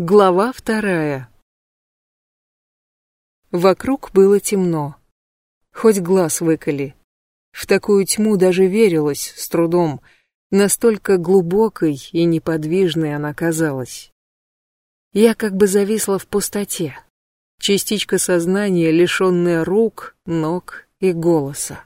Глава вторая. Вокруг было темно. Хоть глаз выколи. В такую тьму даже верилось с трудом. Настолько глубокой и неподвижной она казалась. Я как бы зависла в пустоте. Частичка сознания, лишенная рук, ног и голоса.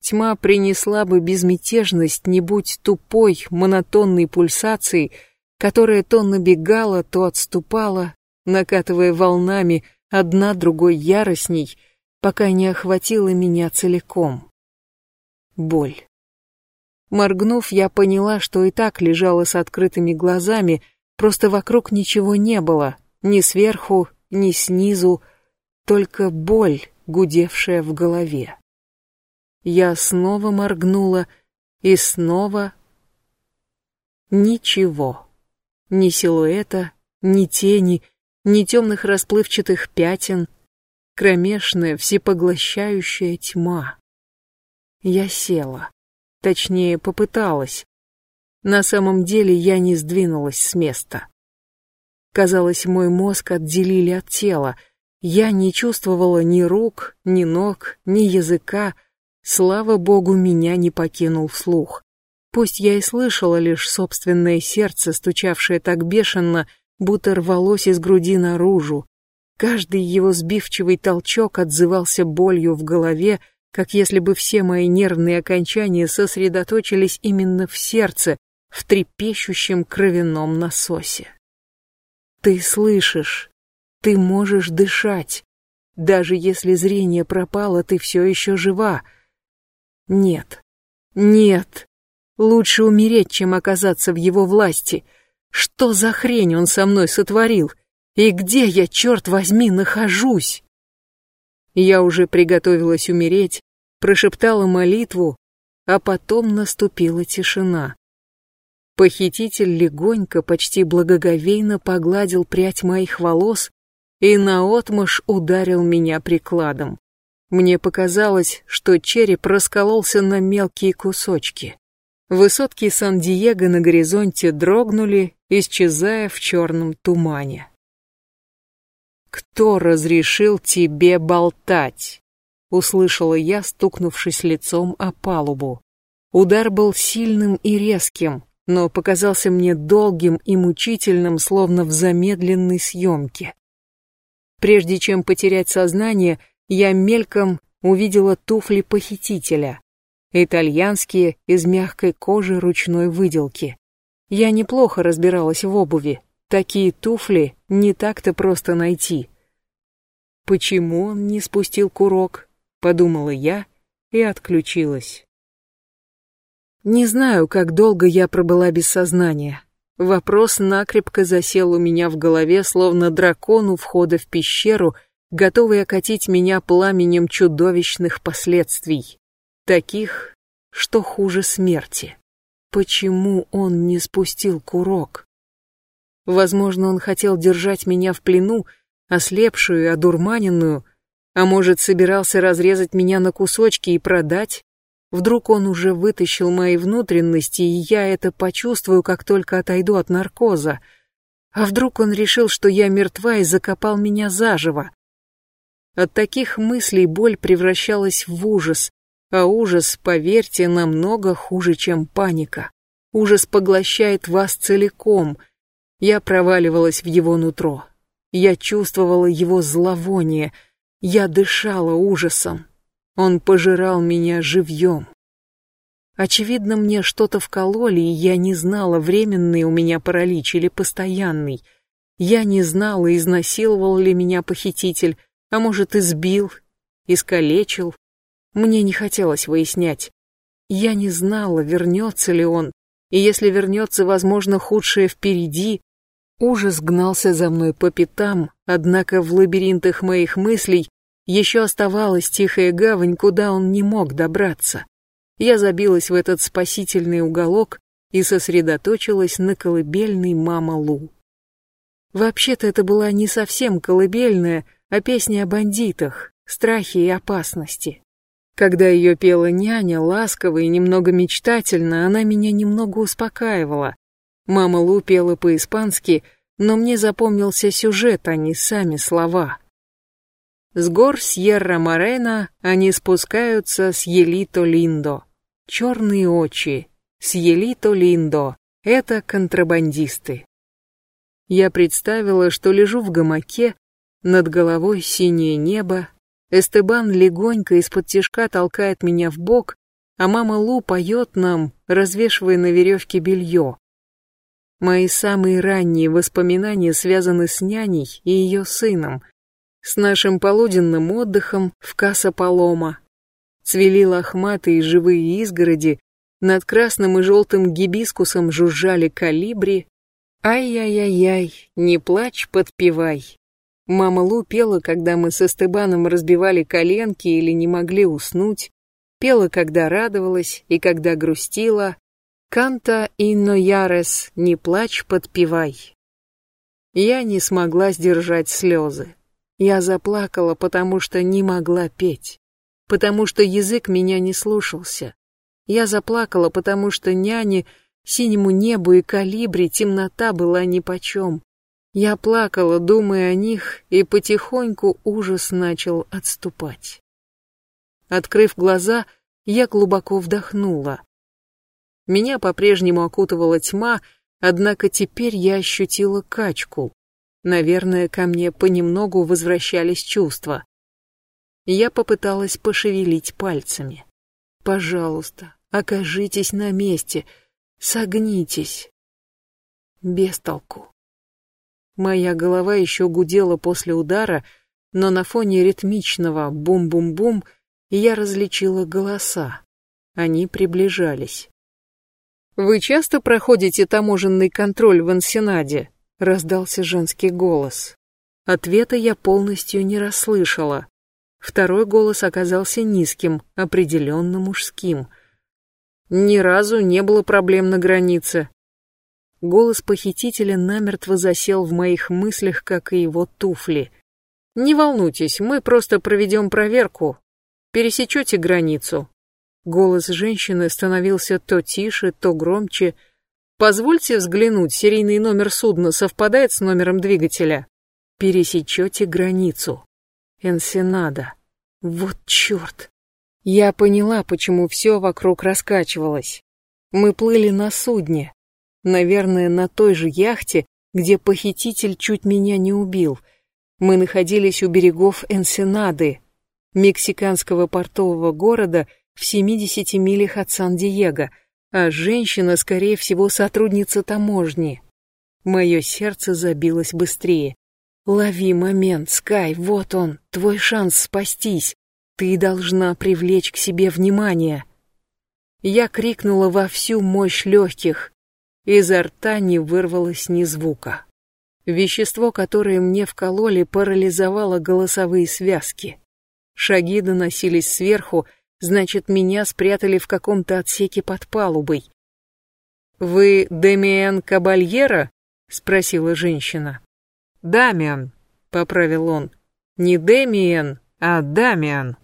Тьма принесла бы безмятежность, не будь тупой, монотонной пульсацией, которая то набегала, то отступала, накатывая волнами одна другой яростней, пока не охватила меня целиком. Боль. Моргнув, я поняла, что и так лежала с открытыми глазами, просто вокруг ничего не было, ни сверху, ни снизу, только боль, гудевшая в голове. Я снова моргнула и снова... Ничего. Ни силуэта, ни тени, ни темных расплывчатых пятен. Кромешная, всепоглощающая тьма. Я села. Точнее, попыталась. На самом деле я не сдвинулась с места. Казалось, мой мозг отделили от тела. Я не чувствовала ни рук, ни ног, ни языка. Слава богу, меня не покинул слух. Пусть я и слышала лишь собственное сердце, стучавшее так бешено, будто рвалось из груди наружу. Каждый его сбивчивый толчок отзывался болью в голове, как если бы все мои нервные окончания сосредоточились именно в сердце, в трепещущем кровяном насосе. Ты слышишь, ты можешь дышать. Даже если зрение пропало, ты все еще жива. Нет, нет, Лучше умереть, чем оказаться в его власти. Что за хрень он со мной сотворил? И где я, черт возьми, нахожусь? Я уже приготовилась умереть, прошептала молитву, а потом наступила тишина. Похититель легонько, почти благоговейно погладил прядь моих волос и наотмашь ударил меня прикладом. Мне показалось, что череп раскололся на мелкие кусочки. Высотки Сан-Диего на горизонте дрогнули, исчезая в черном тумане. «Кто разрешил тебе болтать?» — услышала я, стукнувшись лицом о палубу. Удар был сильным и резким, но показался мне долгим и мучительным, словно в замедленной съемке. Прежде чем потерять сознание, я мельком увидела туфли похитителя итальянские, из мягкой кожи ручной выделки. Я неплохо разбиралась в обуви, такие туфли не так-то просто найти. Почему он не спустил курок, подумала я и отключилась. Не знаю, как долго я пробыла без сознания. Вопрос накрепко засел у меня в голове, словно дракон у входа в пещеру, готовый окатить меня пламенем чудовищных последствий таких, что хуже смерти. Почему он не спустил курок? Возможно, он хотел держать меня в плену, ослепшую одурманенную, а может, собирался разрезать меня на кусочки и продать? Вдруг он уже вытащил мои внутренности, и я это почувствую, как только отойду от наркоза. А вдруг он решил, что я мертва и закопал меня заживо? От таких мыслей боль превращалась в ужас, а ужас, поверьте, намного хуже, чем паника. Ужас поглощает вас целиком. Я проваливалась в его нутро. Я чувствовала его зловоние. Я дышала ужасом. Он пожирал меня живьем. Очевидно, мне что-то вкололи, и я не знала, временный у меня паралич или постоянный. Я не знала, изнасиловал ли меня похититель, а может, избил, искалечил, мне не хотелось выяснять. Я не знала, вернется ли он, и если вернется, возможно, худшее впереди. Ужас гнался за мной по пятам, однако в лабиринтах моих мыслей еще оставалась тихая гавань, куда он не мог добраться. Я забилась в этот спасительный уголок и сосредоточилась на колыбельной «Мама Лу». Вообще-то это была не совсем колыбельная, а песня о бандитах, страхе и опасности. Когда ее пела няня, ласково и немного мечтательно, она меня немного успокаивала. Мама Лу пела по-испански, но мне запомнился сюжет, а не сами слова. С гор Сьерра-Морена они спускаются с Елито-Линдо. Черные очи. С Елито-Линдо. Это контрабандисты. Я представила, что лежу в гамаке, над головой синее небо, Эстебан легонько из-под тишка толкает меня в бок, а мама Лу поет нам, развешивая на веревке белье. Мои самые ранние воспоминания связаны с няней и ее сыном, с нашим полуденным отдыхом в Каса-Палома. Цвели лохматые живые изгороди, над красным и желтым гибискусом жужжали калибри. Ай-яй-яй-яй, не плачь, подпевай. Мама Лу пела, когда мы со Стебаном разбивали коленки или не могли уснуть, пела, когда радовалась и когда грустила. «Канта инно ярес, не плачь, подпевай». Я не смогла сдержать слезы. Я заплакала, потому что не могла петь, потому что язык меня не слушался. Я заплакала, потому что няне, синему небу и калибре темнота была нипочем. Я плакала, думая о них, и потихоньку ужас начал отступать. Открыв глаза, я глубоко вдохнула. Меня по-прежнему окутывала тьма, однако теперь я ощутила качку. Наверное, ко мне понемногу возвращались чувства. Я попыталась пошевелить пальцами. «Пожалуйста, окажитесь на месте, согнитесь». Без толку. Моя голова еще гудела после удара, но на фоне ритмичного бум-бум-бум я различила голоса. Они приближались. «Вы часто проходите таможенный контроль в Ансенаде?» — раздался женский голос. Ответа я полностью не расслышала. Второй голос оказался низким, определенно мужским. «Ни разу не было проблем на границе. Голос похитителя намертво засел в моих мыслях, как и его туфли. «Не волнуйтесь, мы просто проведем проверку. Пересечете границу». Голос женщины становился то тише, то громче. «Позвольте взглянуть, серийный номер судна совпадает с номером двигателя». «Пересечете границу». Энсенада. Вот черт. Я поняла, почему все вокруг раскачивалось. Мы плыли на судне, Наверное, на той же яхте, где похититель чуть меня не убил. Мы находились у берегов Энсенады, мексиканского портового города в 70 милях от Сан-Диего, а женщина, скорее всего, сотрудница таможни. Мое сердце забилось быстрее. «Лови момент, Скай, вот он, твой шанс спастись. Ты должна привлечь к себе внимание». Я крикнула во всю мощь легких. Изо рта не вырвалось ни звука. Вещество, которое мне вкололи, парализовало голосовые связки. Шаги доносились сверху, значит, меня спрятали в каком-то отсеке под палубой. «Вы Демиан Кабальера?» — спросила женщина. «Дамиан», — поправил он. «Не Демиан, а Дамиан».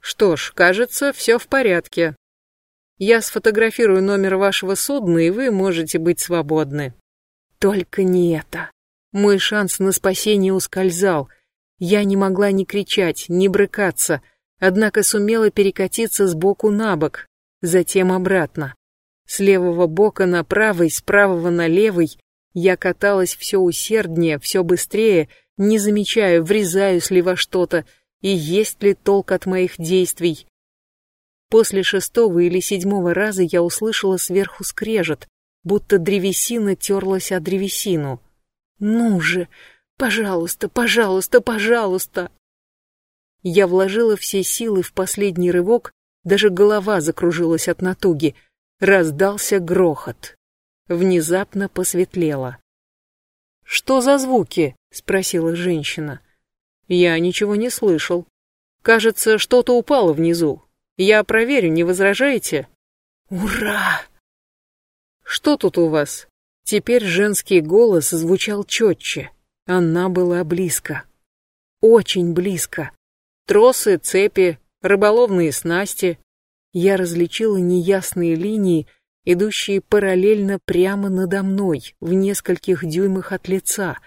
«Что ж, кажется, все в порядке. Я сфотографирую номер вашего судна, и вы можете быть свободны. Только не это. Мой шанс на спасение ускользал. Я не могла ни кричать, ни брыкаться, однако сумела перекатиться с боку на бок, затем обратно. С левого бока на правый, с правого на левый я каталась все усерднее, все быстрее, не замечая, врезаюсь ли во что-то, и есть ли толк от моих действий. После шестого или седьмого раза я услышала сверху скрежет, будто древесина терлась о древесину. «Ну же! Пожалуйста, пожалуйста, пожалуйста!» Я вложила все силы в последний рывок, даже голова закружилась от натуги. Раздался грохот. Внезапно посветлело. «Что за звуки?» — спросила женщина. «Я ничего не слышал. Кажется, что-то упало внизу. Я проверю, не возражаете? Ура! Что тут у вас? Теперь женский голос звучал четче. Она была близко. Очень близко. Тросы, цепи, рыболовные снасти. Я различила неясные линии идущие параллельно прямо надо мной, в нескольких дюймах от лица.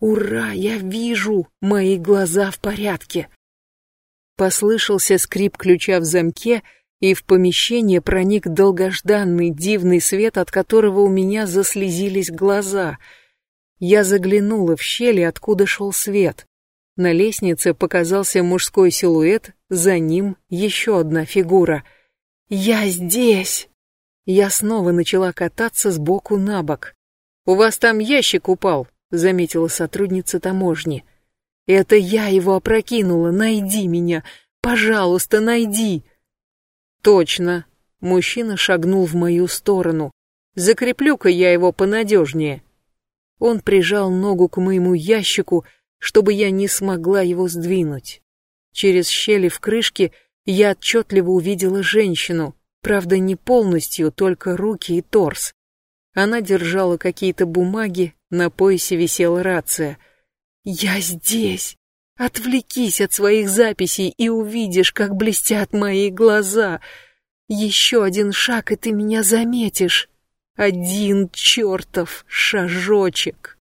Ура, я вижу, мои глаза в порядке. Послышался скрип ключа в замке, и в помещение проник долгожданный дивный свет, от которого у меня заслезились глаза. Я заглянула в щели, откуда шел свет. На лестнице показался мужской силуэт, за ним еще одна фигура. «Я здесь!» Я снова начала кататься с боку на бок. «У вас там ящик упал», — заметила сотрудница таможни. «Это я его опрокинула, найди меня! Пожалуйста, найди!» «Точно!» — мужчина шагнул в мою сторону. «Закреплю-ка я его понадежнее». Он прижал ногу к моему ящику, чтобы я не смогла его сдвинуть. Через щели в крышке я отчетливо увидела женщину, правда не полностью, только руки и торс. Она держала какие-то бумаги, на поясе висела рация. «Я здесь! Отвлекись от своих записей и увидишь, как блестят мои глаза! Еще один шаг, и ты меня заметишь! Один чертов шажочек!»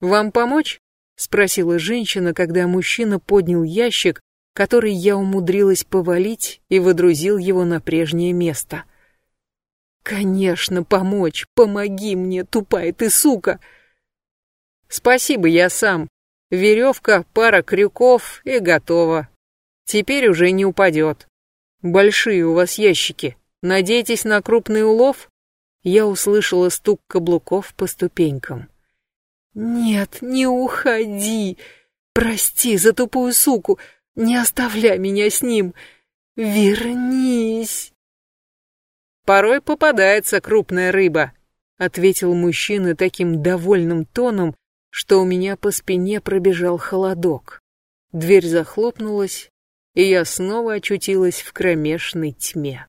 «Вам помочь?» — спросила женщина, когда мужчина поднял ящик, который я умудрилась повалить и выдрузил его на прежнее место. «Конечно, помочь! Помоги мне, тупая ты сука!» «Спасибо, я сам. Веревка, пара крюков и готово. Теперь уже не упадет. Большие у вас ящики. Надейтесь на крупный улов?» Я услышала стук каблуков по ступенькам. «Нет, не уходи! Прости за тупую суку! Не оставляй меня с ним! Вернись!» «Порой попадается крупная рыба», — ответил мужчина таким довольным тоном, что у меня по спине пробежал холодок. Дверь захлопнулась, и я снова очутилась в кромешной тьме.